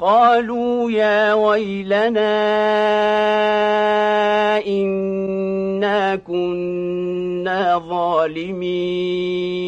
قالوا يا ويلنا إنا كنا ظالمين.